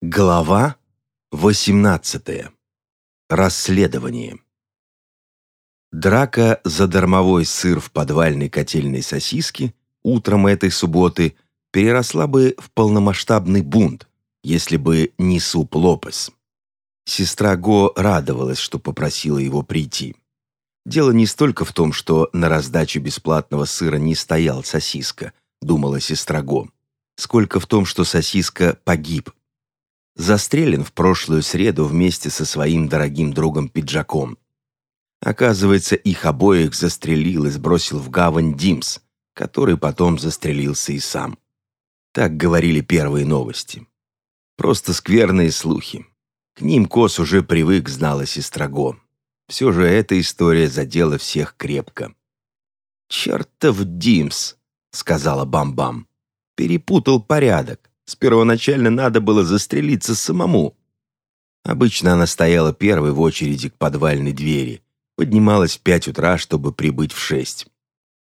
Глава 18. Расследование. Драка за дармовой сыр в подвальной котельной сосиски утром этой субботы переросла бы в полномасштабный бунт, если бы не суп Лопес. Сестра Го радовалась, что попросила его прийти. Дело не столько в том, что на раздаче бесплатного сыра не стоял сосиска, думала сестра Го, сколько в том, что сосиска погиб застрелен в прошлую среду вместе со своим дорогим другом Пиджаком. Оказывается, их обоих застрелил и сбросил в гавань Димс, который потом застрелился и сам. Так говорили первые новости. Просто скверные слухи. К ним Кос уже привык, знала сестра Го. Все же эта история задела всех крепко. «Чертов Димс», — сказала Бам-Бам. «Перепутал порядок. С первоначально надо было застрелиться самому. Обычно она стояла первой в очереди к подвальной двери, поднималась в пять утра, чтобы прибыть в шесть.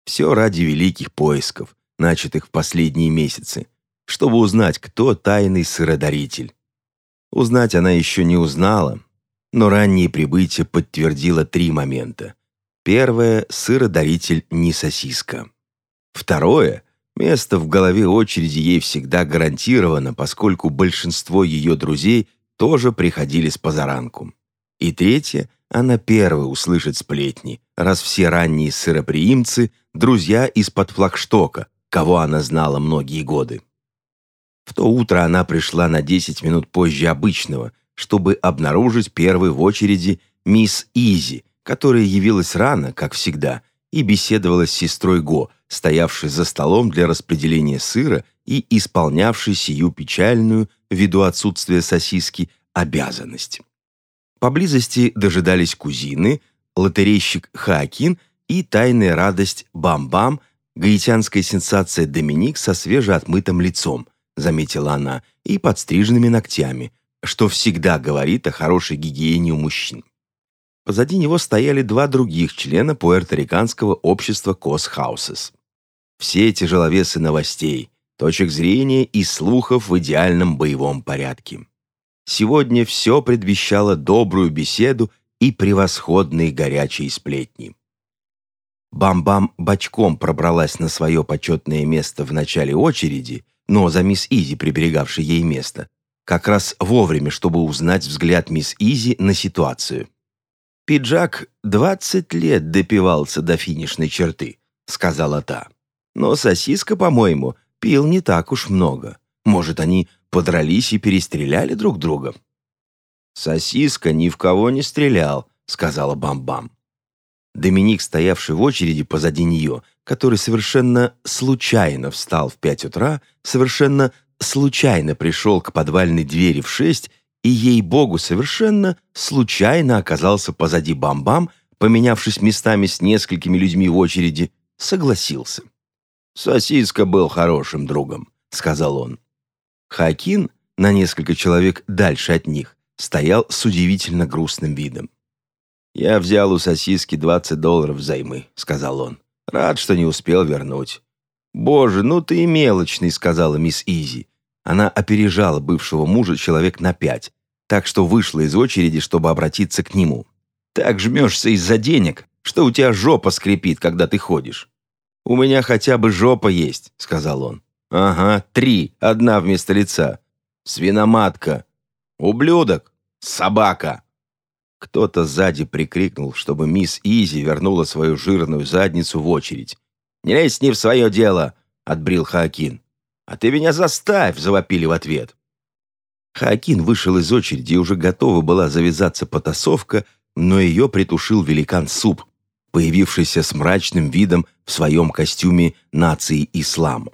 Все ради великих поисков, начатых в последние месяцы, чтобы узнать, кто тайный сыродаритель. Узнать она еще не узнала, но раннее прибытие подтвердило три момента. Первое – сыродаритель не сосиска. Второе Место в голове очереди ей всегда гарантировано, поскольку большинство ее друзей тоже приходили с позаранку. И третье, она первая услышит сплетни, раз все ранние сыроприимцы – друзья из-под флагштока, кого она знала многие годы. В то утро она пришла на 10 минут позже обычного, чтобы обнаружить первой в очереди мисс Изи, которая явилась рано, как всегда, и беседовала с сестрой Го – стоявший за столом для распределения сыра и исполнявший сию печальную, ввиду отсутствия сосиски, обязанность. Поблизости дожидались кузины, лотерейщик Хаакин и тайная радость Бам-Бам, гаитянская сенсация Доминик со свежеотмытым лицом, заметила она, и подстриженными ногтями, что всегда говорит о хорошей гигиене у мужчин. Позади него стояли два других члена пуэрториканского общества Кос Хаусес. Все тяжеловесы новостей, точек зрения и слухов в идеальном боевом порядке. Сегодня все предвещало добрую беседу и превосходные горячие сплетни. Бам-бам бочком пробралась на свое почетное место в начале очереди, но за мисс Изи, приберегавшей ей место, как раз вовремя, чтобы узнать взгляд мисс Изи на ситуацию. «Пиджак двадцать лет допивался до финишной черты», — сказала та. Но сосиска, по-моему, пил не так уж много. Может, они подрались и перестреляли друг друга?» «Сосиска ни в кого не стрелял», — сказала Бам-Бам. Доминик, стоявший в очереди позади нее, который совершенно случайно встал в пять утра, совершенно случайно пришел к подвальной двери в шесть и, ей-богу, совершенно случайно оказался позади Бам-Бам, поменявшись местами с несколькими людьми в очереди, согласился. «Сосиска был хорошим другом», — сказал он. Хакин, на несколько человек дальше от них, стоял с удивительно грустным видом. «Я взял у сосиски 20 долларов взаймы», — сказал он. «Рад, что не успел вернуть». «Боже, ну ты и мелочный», — сказала мисс Изи. Она опережала бывшего мужа человек на пять, так что вышла из очереди, чтобы обратиться к нему. «Так жмешься из-за денег, что у тебя жопа скрипит, когда ты ходишь. «У меня хотя бы жопа есть», — сказал он. «Ага, три, одна вместо лица. Свиноматка. Ублюдок. Собака». Кто-то сзади прикрикнул, чтобы мисс Изи вернула свою жирную задницу в очередь. «Не лезь не в свое дело», — отбрил Хаакин. «А ты меня заставь», — завопили в ответ. Хаакин вышел из очереди уже готова была завязаться потасовка, но ее притушил великан Суп, появившийся с мрачным видом в своем костюме нации ислама.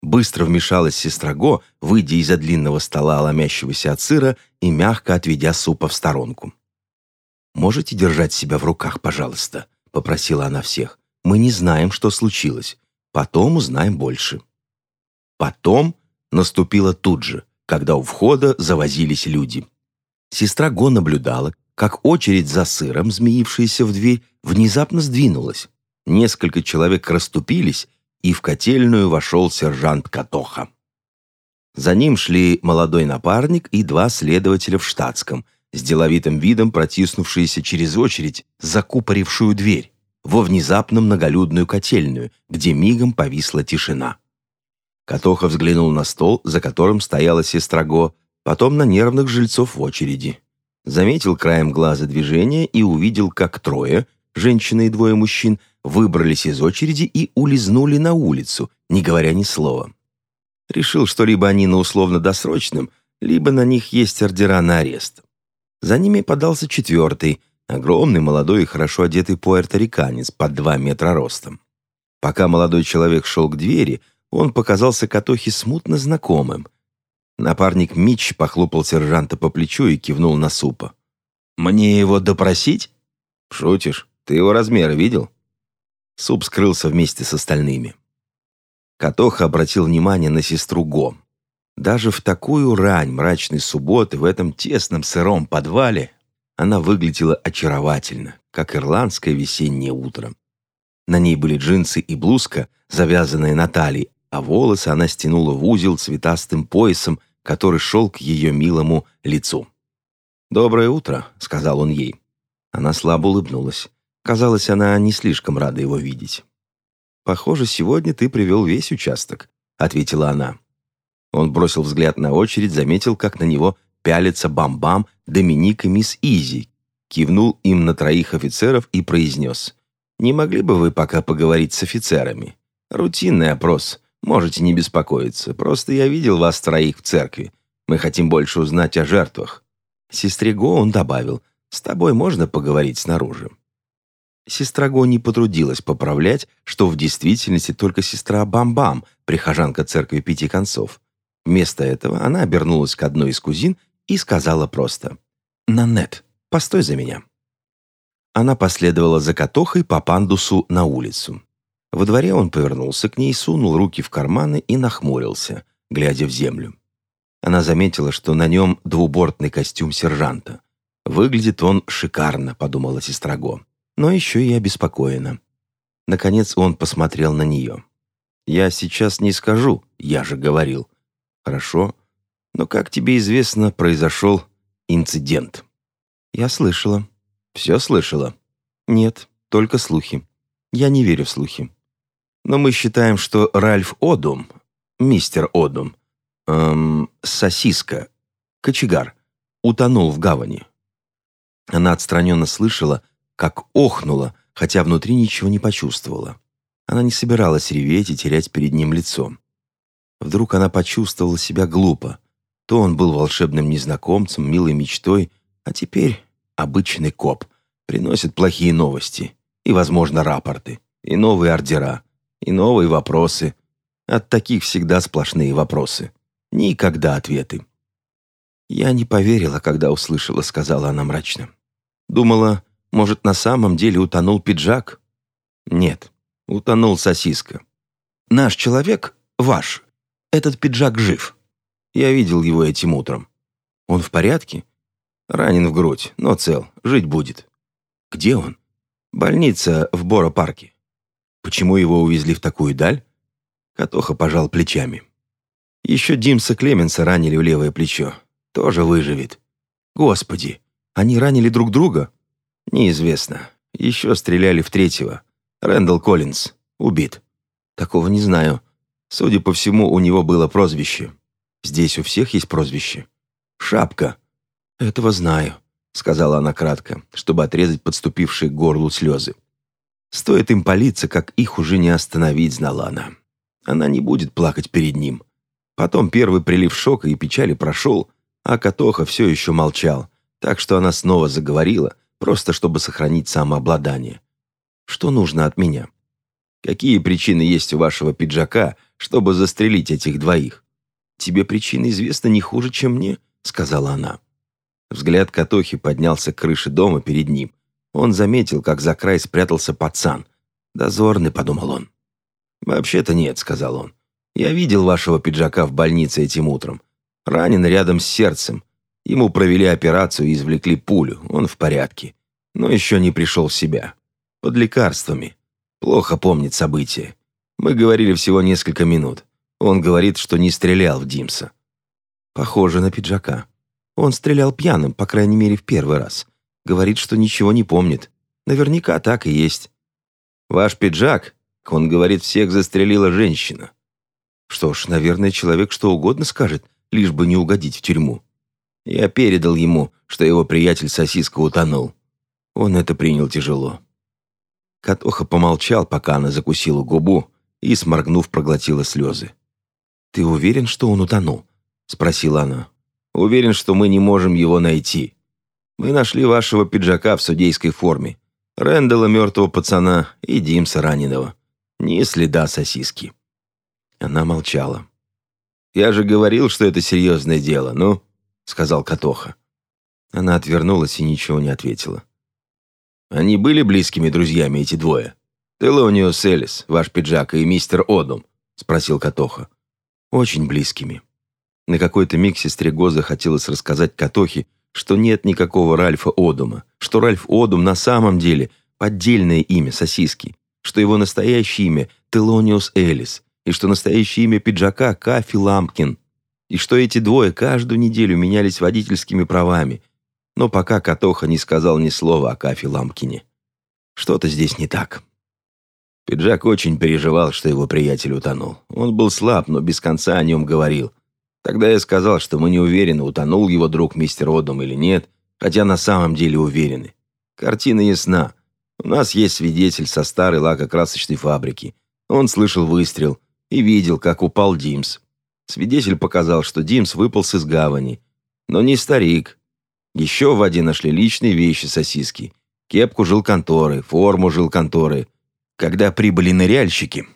Быстро вмешалась сестра Го, выйдя из-за длинного стола, ломящегося от сыра, и мягко отведя супа в сторонку. «Можете держать себя в руках, пожалуйста?» — попросила она всех. «Мы не знаем, что случилось. Потом узнаем больше». Потом наступило тут же, когда у входа завозились люди. Сестра Го наблюдала, как очередь за сыром, змеившаяся в дверь, внезапно сдвинулась. Несколько человек расступились, и в котельную вошел сержант Катоха. За ним шли молодой напарник и два следователя в штатском, с деловитым видом протиснувшиеся через очередь, закупорившую дверь, во внезапно многолюдную котельную, где мигом повисла тишина. Катоха взглянул на стол, за которым стояла сестра Го, потом на нервных жильцов в очереди. Заметил краем глаза движение и увидел, как трое, женщина и двое мужчин, выбрались из очереди и улизнули на улицу, не говоря ни слова. Решил, что либо они на условно-досрочном, либо на них есть ордера на арест. За ними подался четвертый, огромный, молодой и хорошо одетый пуэрториканец под два метра ростом. Пока молодой человек шел к двери, он показался Катохе смутно знакомым. Напарник Митч похлопал сержанта по плечу и кивнул на супа. «Мне его допросить?» «Шутишь? Ты его размеры видел?» Суп скрылся вместе с остальными. Катоха обратил внимание на сестру Го. Даже в такую рань мрачной субботы в этом тесном сыром подвале она выглядела очаровательно, как ирландское весеннее утро. На ней были джинсы и блузка, завязанные на талии, а волосы она стянула в узел цветастым поясом, который шел к ее милому лицу. «Доброе утро», — сказал он ей. Она слабо улыбнулась. Казалось, она не слишком рада его видеть. «Похоже, сегодня ты привел весь участок», — ответила она. Он бросил взгляд на очередь, заметил, как на него пялятся Бам-Бам, Доминик и мисс Изи, кивнул им на троих офицеров и произнес. «Не могли бы вы пока поговорить с офицерами? Рутинный опрос. Можете не беспокоиться. Просто я видел вас троих в церкви. Мы хотим больше узнать о жертвах». Сестре Го он добавил. «С тобой можно поговорить снаружи?» Сестра Го не потрудилась поправлять, что в действительности только сестра Бам-Бам, прихожанка церкви Пяти Концов. Вместо этого она обернулась к одной из кузин и сказала просто «Нанет, постой за меня». Она последовала за Катохой по пандусу на улицу. Во дворе он повернулся к ней, сунул руки в карманы и нахмурился, глядя в землю. Она заметила, что на нем двубортный костюм сержанта. «Выглядит он шикарно», — подумала сестра Го но еще и обеспокоена. Наконец он посмотрел на нее. «Я сейчас не скажу, я же говорил». «Хорошо, но, как тебе известно, произошел инцидент». «Я слышала». «Все слышала?» «Нет, только слухи. Я не верю в слухи. Но мы считаем, что Ральф Одум, мистер Одум, эм, сосиска, кочегар, утонул в гавани». Она отстраненно слышала, как охнула, хотя внутри ничего не почувствовала. Она не собиралась реветь и терять перед ним лицо. Вдруг она почувствовала себя глупо. То он был волшебным незнакомцем, милой мечтой, а теперь обычный коп. Приносит плохие новости и, возможно, рапорты, и новые ордера, и новые вопросы. От таких всегда сплошные вопросы. Никогда ответы. «Я не поверила, когда услышала», — сказала она мрачно. «Думала, может, на самом деле утонул пиджак? Нет, утонул сосиска. Наш человек, ваш, этот пиджак жив. Я видел его этим утром. Он в порядке? Ранен в грудь, но цел, жить будет. Где он? Больница в Боро-парке. Почему его увезли в такую даль? Катоха пожал плечами. Еще Димса Клеменса ранили в левое плечо. Тоже выживет. Господи, они ранили друг друга? «Неизвестно. Еще стреляли в третьего. Рэндалл Коллинз. Убит. Такого не знаю. Судя по всему, у него было прозвище. Здесь у всех есть прозвище. Шапка. Этого знаю», — сказала она кратко, чтобы отрезать подступившие к горлу слезы. Стоит им палиться, как их уже не остановить, знала она. Она не будет плакать перед ним. Потом первый прилив шока и печали прошел, а Катоха все еще молчал, так что она снова заговорила — просто чтобы сохранить самообладание. Что нужно от меня? Какие причины есть у вашего пиджака, чтобы застрелить этих двоих? Тебе причины известны не хуже, чем мне, сказала она. Взгляд Катохи поднялся к крыше дома перед ним. Он заметил, как за край спрятался пацан. «Дозорный», — подумал он. «Вообще-то нет», — сказал он. «Я видел вашего пиджака в больнице этим утром. Ранен рядом с сердцем. Ему провели операцию и извлекли пулю. Он в порядке. Но еще не пришел в себя. Под лекарствами. Плохо помнит события. Мы говорили всего несколько минут. Он говорит, что не стрелял в Димса. Похоже на пиджака. Он стрелял пьяным, по крайней мере, в первый раз. Говорит, что ничего не помнит. Наверняка так и есть. Ваш пиджак, он говорит, всех застрелила женщина. Что ж, наверное, человек что угодно скажет, лишь бы не угодить в тюрьму. Я передал ему, что его приятель сосиска утонул. Он это принял тяжело. Катоха помолчал, пока она закусила губу и, сморгнув, проглотила слезы. «Ты уверен, что он утонул?» — спросила она. «Уверен, что мы не можем его найти. Мы нашли вашего пиджака в судейской форме, Рэндала мертвого пацана и Димса раненого. Ни следа сосиски». Она молчала. «Я же говорил, что это серьезное дело, ну?» — сказал Катоха. Она отвернулась и ничего не ответила. «Они были близкими друзьями, эти двое?» «Телониус Элис, ваш пиджак, и мистер Одум?» — спросил Катоха. «Очень близкими». На какой-то миг сестре Гоза хотелось рассказать Катохе, что нет никакого Ральфа Одума, что Ральф Одум на самом деле поддельное имя сосиски, что его настоящее имя Телониус Элис, и что настоящее имя пиджака Кафи Лампкин, и что эти двое каждую неделю менялись водительскими правами. Но пока Катоха не сказал ни слова о Кафе Лампкине. Что-то здесь не так. Пиджак очень переживал, что его приятель утонул. Он был слаб, но без конца о нем говорил. Тогда я сказал, что мы не уверены, утонул его друг мистер Одом или нет, хотя на самом деле уверены. Картина ясна. У нас есть свидетель со старой лакокрасочной фабрики. Он слышал выстрел и видел, как упал Димс. Свидетель показал, что Димс выполз из гавани. Но не старик. Еще в воде нашли личные вещи сосиски. Кепку жилконторы, форму жилконторы – когда прибыли ныряльщики,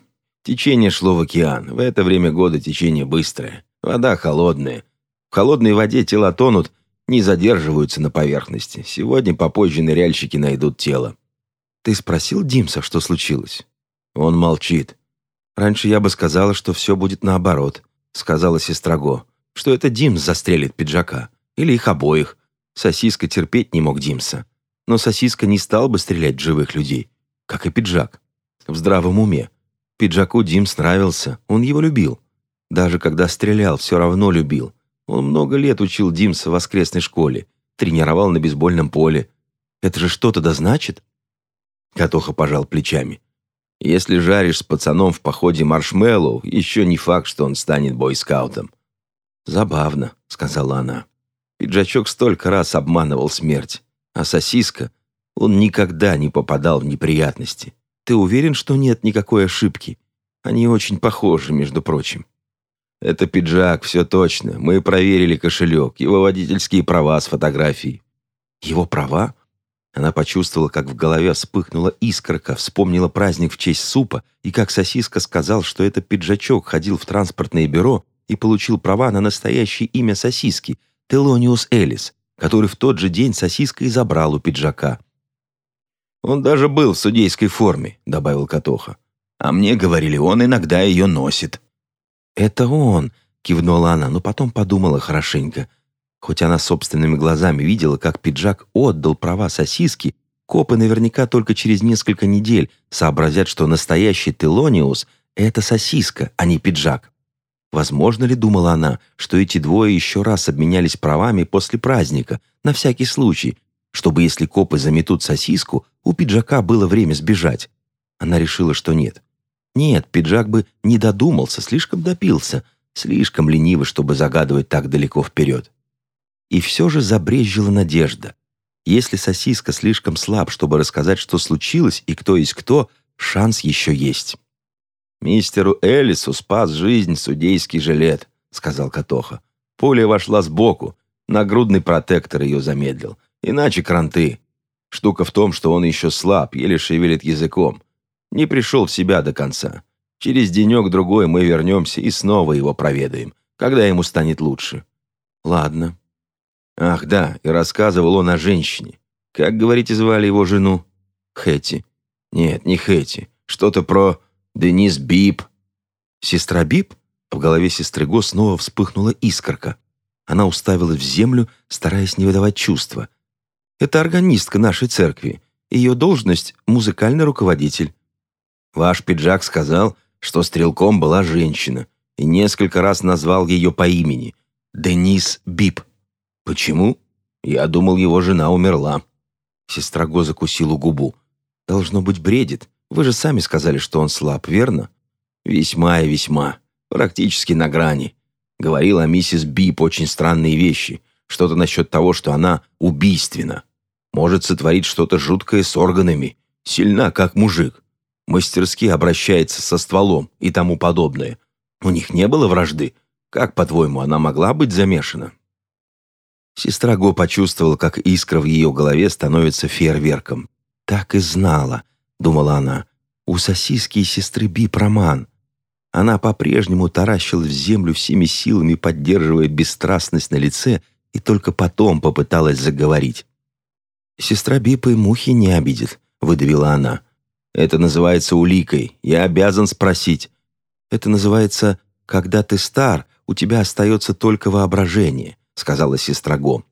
течение шло в океан. В это время года течение быстрое. Вода холодная. В холодной воде тела тонут, не задерживаются на поверхности. Сегодня попозже ныряльщики найдут тело. Ты спросил Димса, что случилось? Он молчит. Раньше я бы сказала, что все будет наоборот, сказала сестра Го, что это Димс застрелит пиджака. Или их обоих. Сосиска терпеть не мог Димса. Но сосиска не стал бы стрелять в живых людей, как и пиджак в здравом уме. Пиджаку Димс нравился, он его любил. Даже когда стрелял, все равно любил. Он много лет учил Димса в воскресной школе, тренировал на бейсбольном поле. Это же что-то да значит? Катоха пожал плечами. Если жаришь с пацаном в походе маршмеллоу, еще не факт, что он станет бойскаутом. «Забавно», — сказала она. Пиджачок столько раз обманывал смерть, а сосиска, он никогда не попадал в неприятности. Ты уверен, что нет никакой ошибки? Они очень похожи, между прочим. Это пиджак, все точно. Мы проверили кошелек, его водительские права с фотографией. Его права? Она почувствовала, как в голове вспыхнула искорка, вспомнила праздник в честь супа и как сосиска сказал, что этот пиджачок ходил в транспортное бюро и получил права на настоящее имя сосиски – Телониус Элис, который в тот же день сосиска и забрал у пиджака – «Он даже был в судейской форме», — добавил Катоха. «А мне говорили, он иногда ее носит». «Это он», — кивнула она, но потом подумала хорошенько. Хоть она собственными глазами видела, как пиджак отдал права сосиски, копы наверняка только через несколько недель сообразят, что настоящий Телониус — это сосиска, а не пиджак. Возможно ли, думала она, что эти двое еще раз обменялись правами после праздника, на всякий случай, чтобы, если копы заметут сосиску, у пиджака было время сбежать. Она решила, что нет. Нет, пиджак бы не додумался, слишком допился, слишком ленивый, чтобы загадывать так далеко вперед. И все же забрезжила надежда. Если сосиска слишком слаб, чтобы рассказать, что случилось и кто есть кто, шанс еще есть. «Мистеру Элису спас жизнь судейский жилет», — сказал Катоха. Пуля вошла сбоку, нагрудный протектор ее замедлил. Иначе кранты. Штука в том, что он еще слаб, еле шевелит языком. Не пришел в себя до конца. Через денек-другой мы вернемся и снова его проведаем, когда ему станет лучше. Ладно. Ах, да, и рассказывал он о женщине. Как, говорите, звали его жену? Хэти. Нет, не Хэти. Что-то про Денис Бип. Сестра Бип? В голове сестры Го снова вспыхнула искорка. Она уставилась в землю, стараясь не выдавать чувства. Это органистка нашей церкви. Ее должность – музыкальный руководитель. Ваш пиджак сказал, что стрелком была женщина, и несколько раз назвал ее по имени. Денис Бип. Почему? Я думал, его жена умерла. Сестра Го закусила губу. Должно быть, бредит. Вы же сами сказали, что он слаб, верно? Весьма и весьма. Практически на грани. Говорила миссис Бип очень странные вещи. Что-то насчет того, что она убийственна. Может сотворить что-то жуткое с органами. Сильна, как мужик. Мастерски обращается со стволом и тому подобное. У них не было вражды. Как, по-твоему, она могла быть замешана? Сестра Го почувствовала, как искра в ее голове становится фейерверком. «Так и знала», — думала она. «У сосиски и сестры Бип роман». Она по-прежнему таращилась в землю всеми силами, поддерживая бесстрастность на лице, и только потом попыталась заговорить. «Сестра Бипа и мухи не обидит», — выдавила она. «Это называется уликой. Я обязан спросить. Это называется «когда ты стар, у тебя остается только воображение», — сказала сестра Го.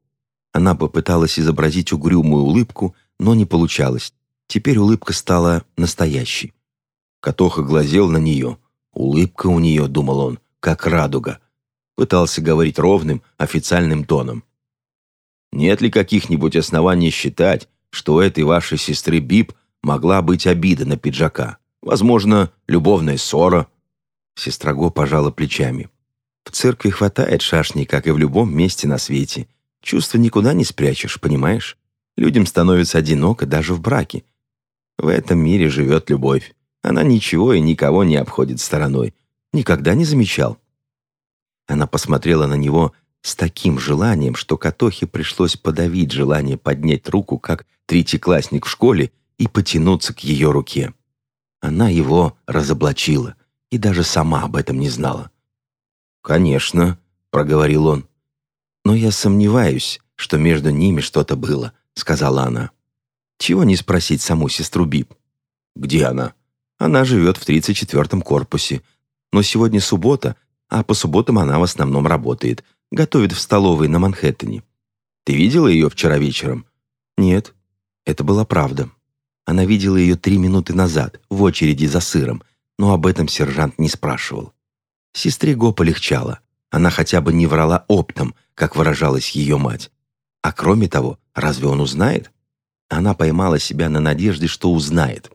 Она попыталась изобразить угрюмую улыбку, но не получалось. Теперь улыбка стала настоящей. Катоха глазел на нее. Улыбка у нее, думал он, как радуга. Пытался говорить ровным, официальным тоном. Нет ли каких-нибудь оснований считать, что у этой вашей сестры Бип могла быть обида на пиджака? Возможно, любовная ссора?» Сестра Го пожала плечами. «В церкви хватает шашней, как и в любом месте на свете. Чувства никуда не спрячешь, понимаешь? Людям становится одиноко даже в браке. В этом мире живет любовь. Она ничего и никого не обходит стороной. Никогда не замечал?» Она посмотрела на него с таким желанием, что Катохе пришлось подавить желание поднять руку, как третьеклассник в школе, и потянуться к ее руке. Она его разоблачила и даже сама об этом не знала. «Конечно», — проговорил он. «Но я сомневаюсь, что между ними что-то было», — сказала она. «Чего не спросить саму сестру Бип?» «Где она?» «Она живет в 34-м корпусе. Но сегодня суббота, а по субботам она в основном работает готовит в столовой на Манхэттене. Ты видела ее вчера вечером? Нет. Это была правда. Она видела ее три минуты назад, в очереди за сыром, но об этом сержант не спрашивал. Сестре Го полегчало. Она хотя бы не врала оптом, как выражалась ее мать. А кроме того, разве он узнает? Она поймала себя на надежде, что узнает.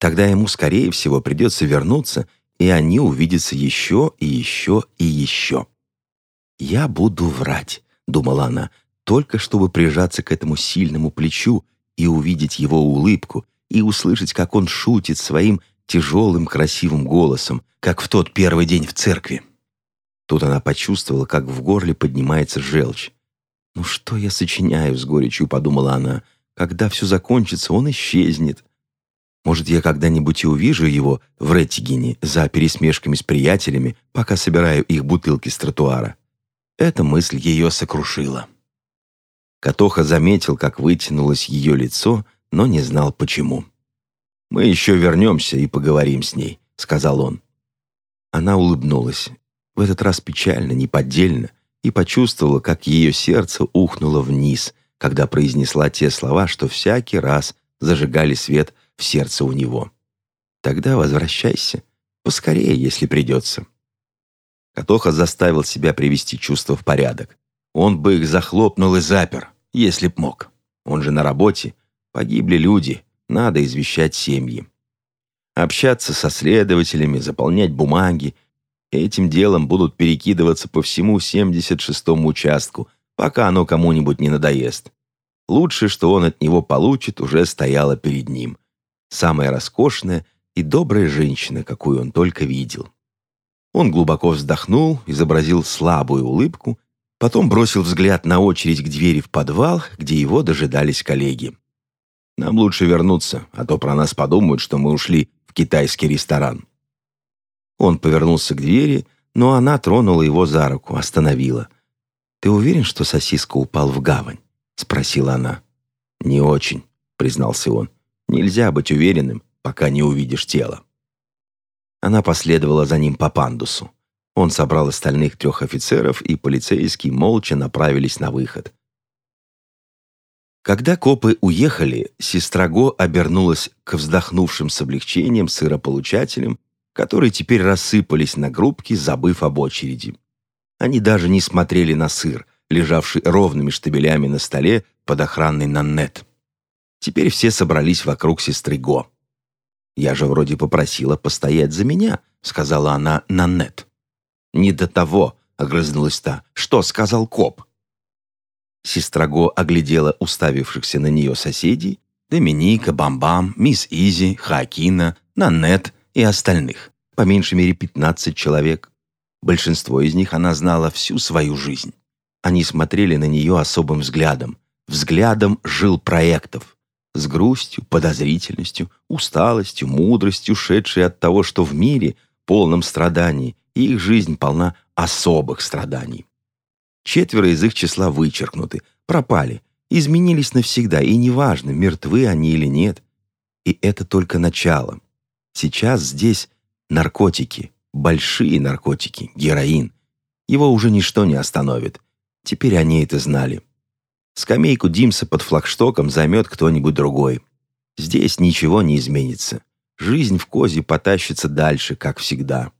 Тогда ему, скорее всего, придется вернуться, и они увидятся еще и еще и еще. «Я буду врать», — думала она, только чтобы прижаться к этому сильному плечу и увидеть его улыбку, и услышать, как он шутит своим тяжелым красивым голосом, как в тот первый день в церкви. Тут она почувствовала, как в горле поднимается желчь. «Ну что я сочиняю?» — с горечью подумала она. «Когда все закончится, он исчезнет. Может, я когда-нибудь и увижу его в Реттигене за пересмешками с приятелями, пока собираю их бутылки с тротуара. Эта мысль ее сокрушила. Катоха заметил, как вытянулось ее лицо, но не знал почему. «Мы еще вернемся и поговорим с ней», — сказал он. Она улыбнулась, в этот раз печально, неподдельно, и почувствовала, как ее сердце ухнуло вниз, когда произнесла те слова, что всякий раз зажигали свет в сердце у него. «Тогда возвращайся, поскорее, если придется». Катоха заставил себя привести чувства в порядок. Он бы их захлопнул и запер, если б мог. Он же на работе. Погибли люди, надо извещать семьи. Общаться со следователями, заполнять бумаги. Этим делом будут перекидываться по всему 76-му участку, пока оно кому-нибудь не надоест. Лучшее, что он от него получит, уже стояло перед ним. Самая роскошная и добрая женщина, какую он только видел. Он глубоко вздохнул, изобразил слабую улыбку, потом бросил взгляд на очередь к двери в подвал, где его дожидались коллеги. «Нам лучше вернуться, а то про нас подумают, что мы ушли в китайский ресторан». Он повернулся к двери, но она тронула его за руку, остановила. «Ты уверен, что сосиска упал в гавань?» — спросила она. «Не очень», — признался он. «Нельзя быть уверенным, пока не увидишь тело». Она последовала за ним по пандусу. Он собрал остальных трех офицеров, и полицейские молча направились на выход. Когда копы уехали, сестра Го обернулась к вздохнувшим с облегчением сырополучателям, которые теперь рассыпались на группки, забыв об очереди. Они даже не смотрели на сыр, лежавший ровными штабелями на столе под охраной Наннет. Теперь все собрались вокруг сестры Го. «Я же вроде попросила постоять за меня», — сказала она Наннет. «Не до того», — огрызнулась та. «Что сказал коп?» Сестра Го оглядела уставившихся на нее соседей, Доминика, Бамбам, мисс Изи, Хакина, Нанет и остальных, по меньшей мере 15 человек. Большинство из них она знала всю свою жизнь. Они смотрели на нее особым взглядом, взглядом жил проектов, с грустью, подозрительностью, усталостью, мудростью, шедшей от того, что в мире, полном страданий, их жизнь полна особых страданий. Четверо из их числа вычеркнуты, пропали, изменились навсегда, и неважно, мертвы они или нет. И это только начало. Сейчас здесь наркотики, большие наркотики, героин. Его уже ничто не остановит. Теперь они это знали. Скамейку Димса под флагштоком займет кто-нибудь другой. Здесь ничего не изменится. Жизнь в Козе потащится дальше, как всегда.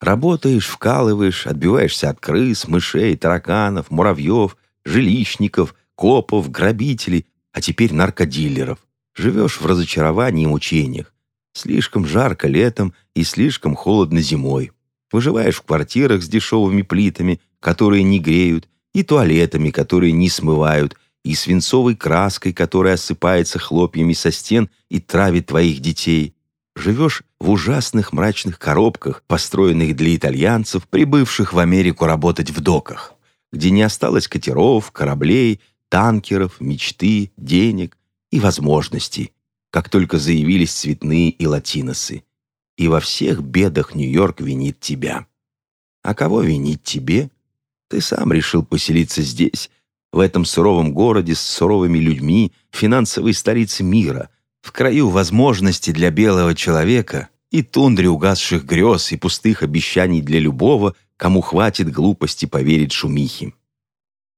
Работаешь, вкалываешь, отбиваешься от крыс, мышей, тараканов, муравьев, жилищников, копов, грабителей, а теперь наркодилеров. Живешь в разочаровании и мучениях. Слишком жарко летом и слишком холодно зимой. Выживаешь в квартирах с дешевыми плитами, которые не греют, и туалетами, которые не смывают, и свинцовой краской, которая осыпается хлопьями со стен и травит твоих детей. Живешь в ужасных мрачных коробках, построенных для итальянцев, прибывших в Америку работать в доках, где не осталось катеров, кораблей, танкеров, мечты, денег и возможностей, как только заявились цветные и латиносы. И во всех бедах Нью-Йорк винит тебя. А кого винить тебе? Ты сам решил поселиться здесь, в этом суровом городе с суровыми людьми, финансовой столице мира, в краю возможностей для белого человека и тундре угасших грез и пустых обещаний для любого, кому хватит глупости поверить шумихе.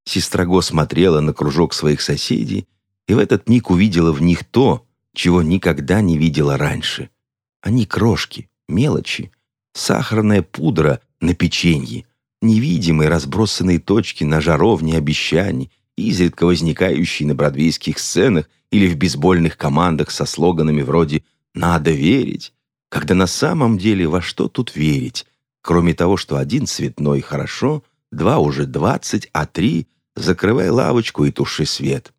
Сестра Го смотрела на кружок своих соседей и в этот миг увидела в них то, чего никогда не видела раньше. Они крошки, мелочи, сахарная пудра на печенье, невидимые разбросанные точки на жаровне обещаний, изредка возникающие на бродвейских сценах или в бейсбольных командах со слоганами вроде «надо верить», когда на самом деле во что тут верить, кроме того, что один цветной хорошо, два уже двадцать, а три — закрывай лавочку и туши свет.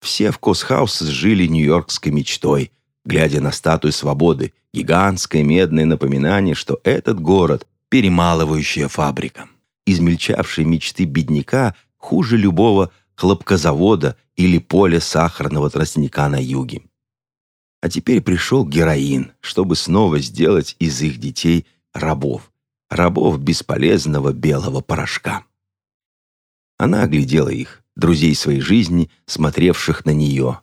Все в Косхаус жили нью-йоркской мечтой, глядя на статую свободы, гигантское медное напоминание, что этот город — перемалывающая фабрика. Измельчавшие мечты бедняка хуже любого хлопкозавода или поля сахарного тростника на юге. А теперь пришел героин, чтобы снова сделать из их детей рабов. Рабов бесполезного белого порошка. Она оглядела их, друзей своей жизни, смотревших на нее.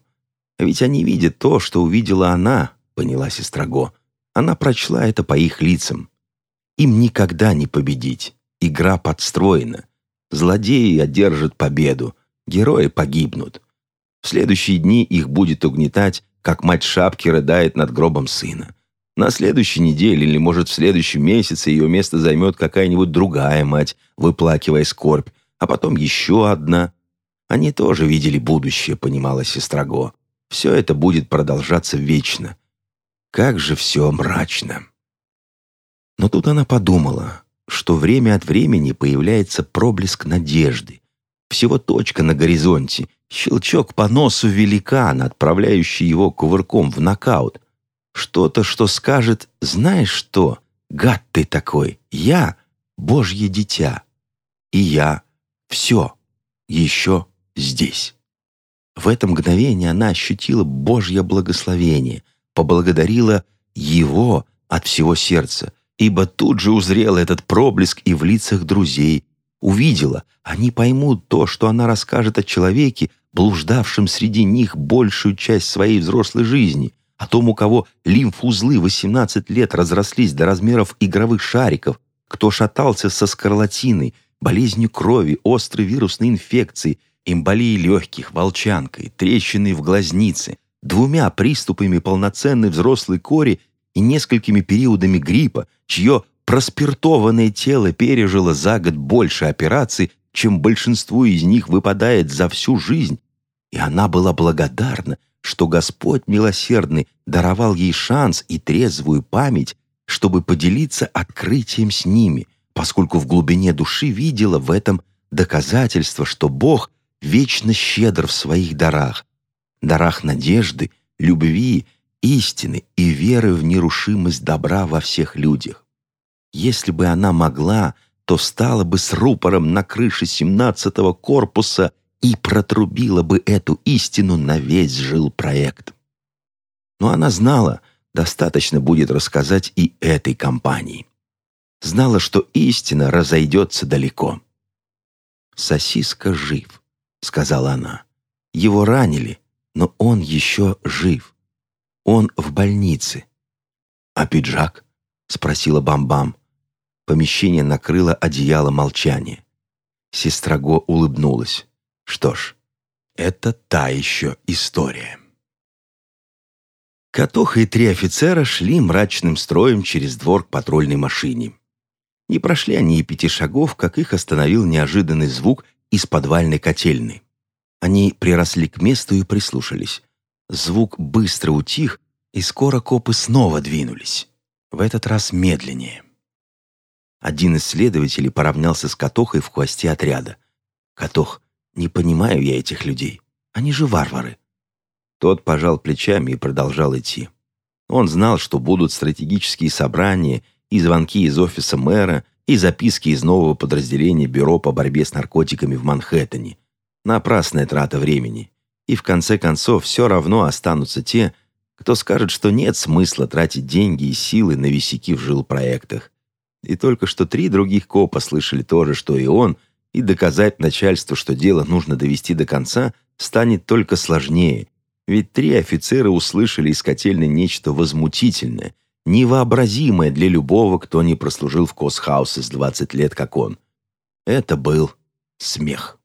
Ведь они видят то, что увидела она, поняла сестра Го. Она прочла это по их лицам. Им никогда не победить. Игра подстроена. Злодеи одержат победу. Герои погибнут. В следующие дни их будет угнетать, как мать шапки рыдает над гробом сына. На следующей неделе или, может, в следующем месяце ее место займет какая-нибудь другая мать, выплакивая скорбь, а потом еще одна. Они тоже видели будущее, понимала сестра Го. Все это будет продолжаться вечно. Как же все мрачно. Но тут она подумала, что время от времени появляется проблеск надежды. Всего точка на горизонте, щелчок по носу великана, отправляющий его кувырком в нокаут. Что-то, что скажет «Знаешь что, гад ты такой, я — Божье дитя, и я все еще здесь». В это мгновение она ощутила Божье благословение, поблагодарила Его от всего сердца, ибо тут же узрела этот проблеск и в лицах друзей, увидела, они поймут то, что она расскажет о человеке, блуждавшем среди них большую часть своей взрослой жизни, о том, у кого лимфузлы 18 лет разрослись до размеров игровых шариков, кто шатался со скарлатиной, болезнью крови, острой вирусной инфекцией, эмболией легких, волчанкой, трещиной в глазнице, двумя приступами полноценной взрослой кори и несколькими периодами гриппа, чье проспиртованное тело пережило за год больше операций, чем большинству из них выпадает за всю жизнь, и она была благодарна, что Господь милосердный даровал ей шанс и трезвую память, чтобы поделиться открытием с ними, поскольку в глубине души видела в этом доказательство, что Бог вечно щедр в своих дарах, дарах надежды, любви, истины и веры в нерушимость добра во всех людях. Если бы она могла, то стала бы с рупором на крыше семнадцатого корпуса и протрубила бы эту истину на весь жил проект. Но она знала, достаточно будет рассказать и этой компании. Знала, что истина разойдется далеко. «Сосиска жив», — сказала она. «Его ранили, но он еще жив. Он в больнице». «А пиджак?» — спросила Бам-Бам. Помещение накрыло одеяло молчания. Сестра Го улыбнулась. «Что ж, это та еще история». Катоха и три офицера шли мрачным строем через двор к патрульной машине. Не прошли они и пяти шагов, как их остановил неожиданный звук из подвальной котельной. Они приросли к месту и прислушались. Звук быстро утих, и скоро копы снова двинулись. В этот раз медленнее. Один из следователей поравнялся с Катохой в хвосте отряда. «Катох, не понимаю я этих людей. Они же варвары. Тот пожал плечами и продолжал идти. Он знал, что будут стратегические собрания и звонки из офиса мэра, и записки из нового подразделения Бюро по борьбе с наркотиками в Манхэттене. Напрасная трата времени. И в конце концов все равно останутся те, кто скажет, что нет смысла тратить деньги и силы на висяки в жилпроектах. И только что три других копа слышали то же, что и он, и доказать начальству, что дело нужно довести до конца, станет только сложнее, ведь три офицера услышали из котельной нечто возмутительное, невообразимое для любого, кто не прослужил в Косхаусе с 20 лет, как он. Это был смех.